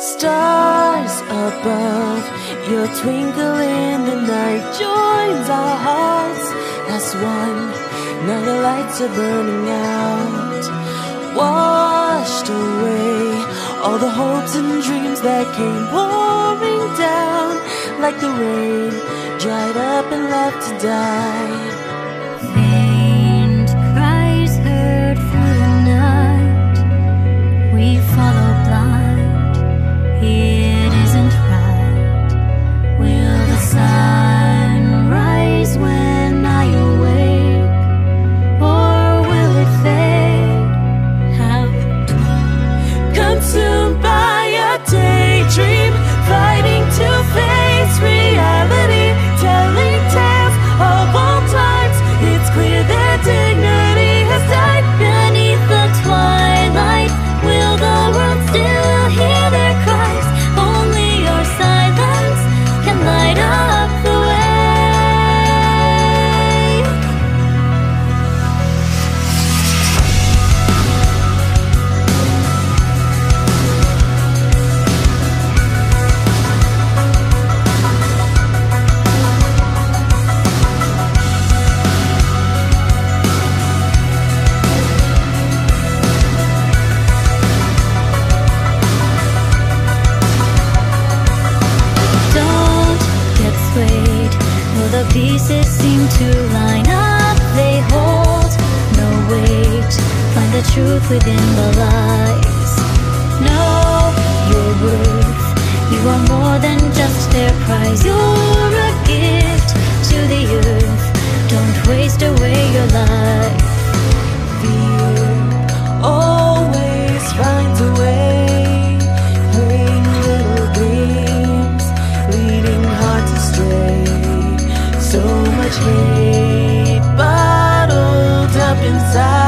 Stars above, your twinkle in the night joins our hearts as one. Now the lights are burning out, washed away all the hopes and dreams that came pouring down like the rain, dried up and left to die. The pieces seem to line up. They hold no weight. Find the truth within the lies. Know your worth. You are more than just their prize. You're so much hate bottled up inside.